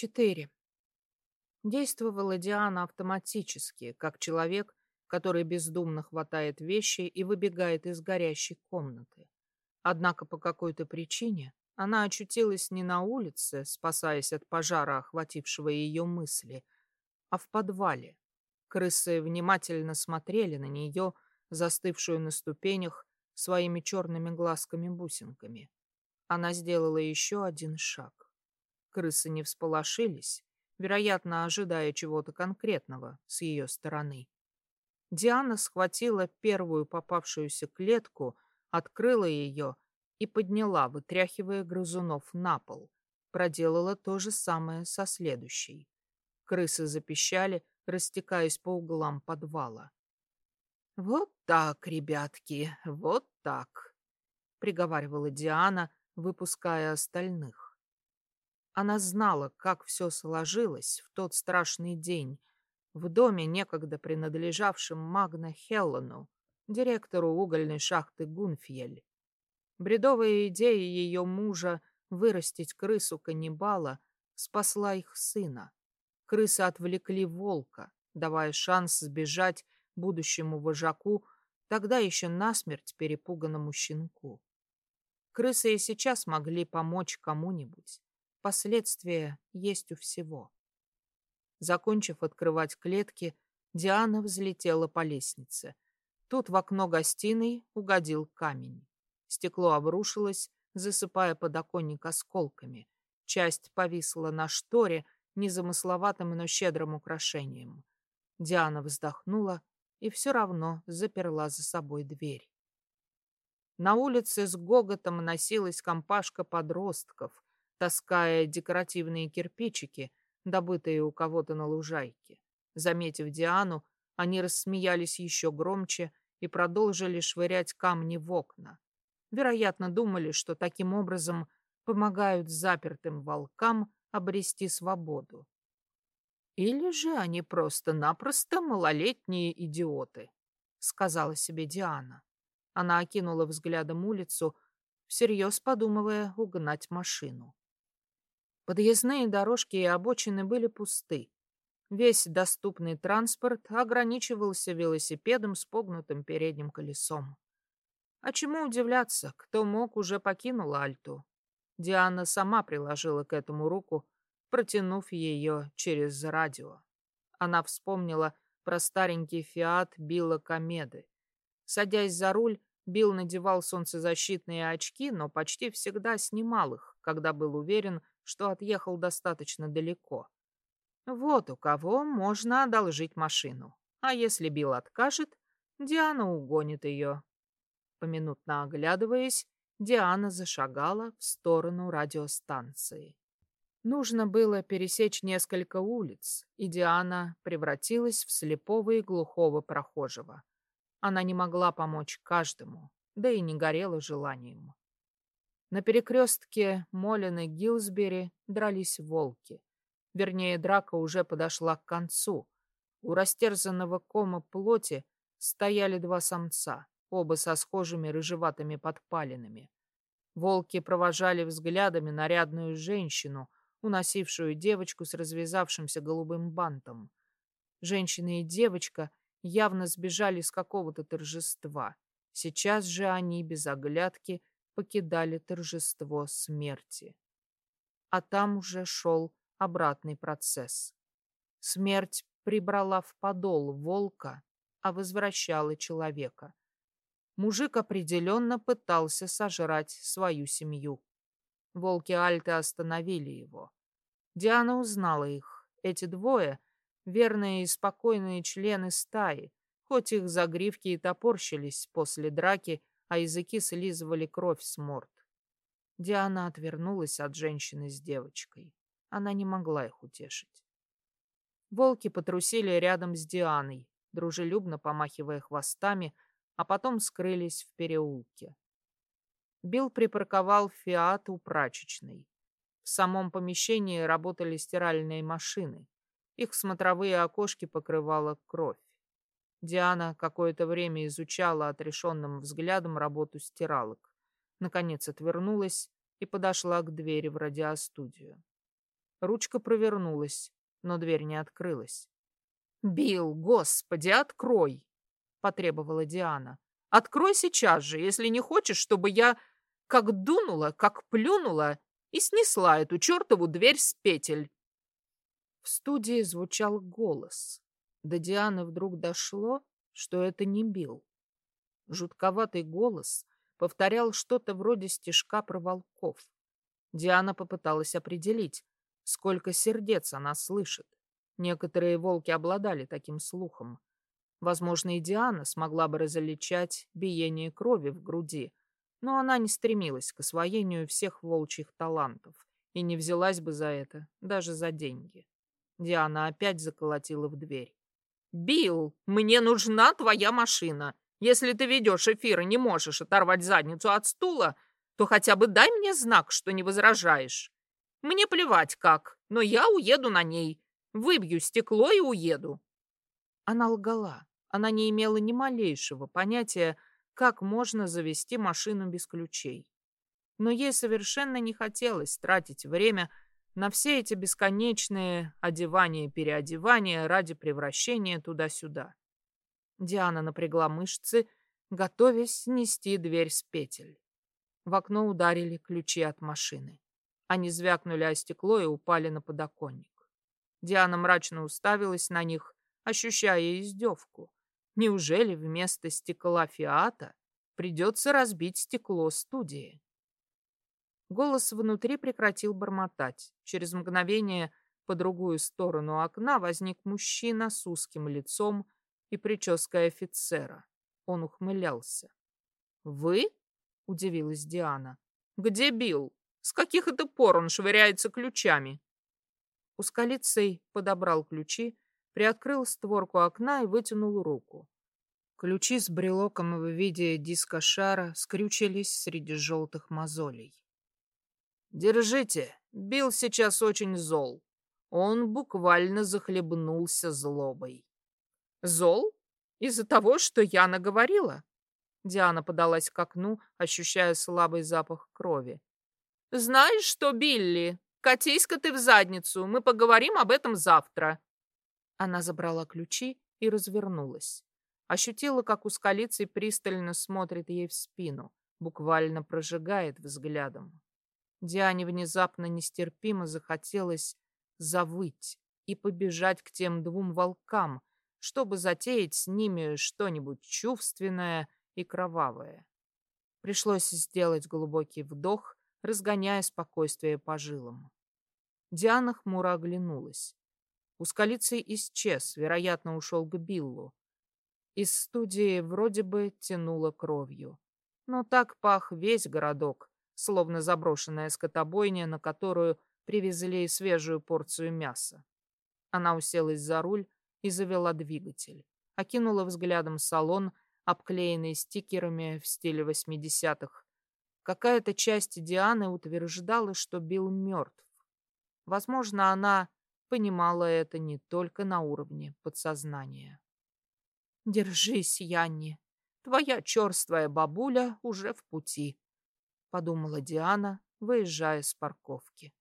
Четыре. Действовала Диана автоматически, как человек, который бездумно хватает вещи и выбегает из горящей комнаты. Однако по какой-то причине она очутилась не на улице, спасаясь от пожара, охватившего ее мысли, а в подвале. Крысы внимательно смотрели на нее, застывшую на ступенях, своими черными глазками-бусинками. Она сделала еще один шаг. Крысы не всполошились, вероятно, ожидая чего-то конкретного с ее стороны. Диана схватила первую попавшуюся клетку, открыла ее и подняла, вытряхивая грызунов на пол. Проделала то же самое со следующей. Крысы запищали, растекаясь по углам подвала. «Вот так, ребятки, вот так», — приговаривала Диана, выпуская остальных. Она знала, как все сложилось в тот страшный день в доме, некогда принадлежавшем Магна Хеллану, директору угольной шахты Гунфьель. Бредовая идея ее мужа вырастить крысу-каннибала спасла их сына. Крысы отвлекли волка, давая шанс сбежать будущему вожаку, тогда еще насмерть перепуганному щенку. Крысы и сейчас могли помочь кому-нибудь. Последствия есть у всего. Закончив открывать клетки, Диана взлетела по лестнице. Тут в окно гостиной угодил камень. Стекло обрушилось, засыпая подоконник осколками. Часть повисла на шторе незамысловатым, но щедрым украшением. Диана вздохнула и все равно заперла за собой дверь. На улице с гоготом носилась компашка подростков, таская декоративные кирпичики, добытые у кого-то на лужайке. Заметив Диану, они рассмеялись еще громче и продолжили швырять камни в окна. Вероятно, думали, что таким образом помогают запертым волкам обрести свободу. Или же они просто-напросто малолетние идиоты, сказала себе Диана. Она окинула взглядом улицу, всерьез подумывая угнать машину. Подъездные дорожки и обочины были пусты. Весь доступный транспорт ограничивался велосипедом с погнутым передним колесом. А чему удивляться, кто мог, уже покинул Альту. Диана сама приложила к этому руку, протянув ее через радио. Она вспомнила про старенький фиат Билла Комеды. Садясь за руль, Билл надевал солнцезащитные очки, но почти всегда снимал их, когда был уверен, что отъехал достаточно далеко. Вот у кого можно одолжить машину. А если Билл откажет, Диана угонит ее. Поминутно оглядываясь, Диана зашагала в сторону радиостанции. Нужно было пересечь несколько улиц, и Диана превратилась в слепого и глухого прохожего. Она не могла помочь каждому, да и не горела желанием. На перекрестке Молин и Гилсбери дрались волки. Вернее, драка уже подошла к концу. У растерзанного кома плоти стояли два самца, оба со схожими рыжеватыми подпалинами. Волки провожали взглядами нарядную женщину, уносившую девочку с развязавшимся голубым бантом. Женщина и девочка явно сбежали с какого-то торжества. Сейчас же они без оглядки покидали торжество смерти. А там уже шел обратный процесс. Смерть прибрала в подол волка, а возвращала человека. Мужик определенно пытался сожрать свою семью. Волки Альты остановили его. Диана узнала их. Эти двое — верные и спокойные члены стаи, хоть их загривки и топорщились после драки, а языки слизывали кровь с морд. Диана отвернулась от женщины с девочкой. Она не могла их утешить. Волки потрусили рядом с Дианой, дружелюбно помахивая хвостами, а потом скрылись в переулке. Билл припарковал «Фиат» у прачечной. В самом помещении работали стиральные машины. Их смотровые окошки покрывала кровь. Диана какое-то время изучала отрешенным взглядом работу стиралок. Наконец отвернулась и подошла к двери в радиостудию. Ручка провернулась, но дверь не открылась. «Билл, господи, открой!» — потребовала Диана. «Открой сейчас же, если не хочешь, чтобы я как дунула, как плюнула и снесла эту чертову дверь с петель». В студии звучал голос. До Дианы вдруг дошло, что это не Билл. Жутковатый голос повторял что-то вроде стишка про волков. Диана попыталась определить, сколько сердец она слышит. Некоторые волки обладали таким слухом. Возможно, и Диана смогла бы различать биение крови в груди, но она не стремилась к освоению всех волчьих талантов и не взялась бы за это, даже за деньги. Диана опять заколотила в дверь. «Билл, мне нужна твоя машина. Если ты ведешь эфир и не можешь оторвать задницу от стула, то хотя бы дай мне знак, что не возражаешь. Мне плевать как, но я уеду на ней. Выбью стекло и уеду». Она лгала. Она не имела ни малейшего понятия, как можно завести машину без ключей. Но ей совершенно не хотелось тратить время на все эти бесконечные одевания и переодевания ради превращения туда-сюда. Диана напрягла мышцы, готовясь снести дверь с петель. В окно ударили ключи от машины. Они звякнули о стекло и упали на подоконник. Диана мрачно уставилась на них, ощущая издевку. Неужели вместо стекла Фиата придется разбить стекло студии? Голос внутри прекратил бормотать. Через мгновение по другую сторону окна возник мужчина с узким лицом и прической офицера. Он ухмылялся. «Вы?» — удивилась Диана. «Где Билл? С каких это пор он швыряется ключами?» Ускалицей подобрал ключи, приоткрыл створку окна и вытянул руку. Ключи с брелоком в виде диска шара скрючились среди желтых мозолей. Держите, Билл сейчас очень зол. Он буквально захлебнулся злобой. Зол? Из-за того, что я наговорила? Диана подалась к окну, ощущая слабый запах крови. Знаешь что, Билли, катись-ка ты в задницу, мы поговорим об этом завтра. Она забрала ключи и развернулась. Ощутила, как у скалицы пристально смотрит ей в спину, буквально прожигает взглядом. Диане внезапно нестерпимо захотелось завыть и побежать к тем двум волкам, чтобы затеять с ними что-нибудь чувственное и кровавое. Пришлось сделать глубокий вдох, разгоняя спокойствие по жилам. Диана хмуро оглянулась. Ускалицей исчез, вероятно, ушел к Биллу. Из студии вроде бы тянуло кровью. Но так пах весь городок, словно заброшенная скотобойня, на которую привезли свежую порцию мяса. Она уселась за руль и завела двигатель. Окинула взглядом салон, обклеенный стикерами в стиле восьмидесятых. Какая-то часть Дианы утверждала, что Билл мертв. Возможно, она понимала это не только на уровне подсознания. «Держись, Янни, твоя черствая бабуля уже в пути», — подумала Диана, выезжая с парковки.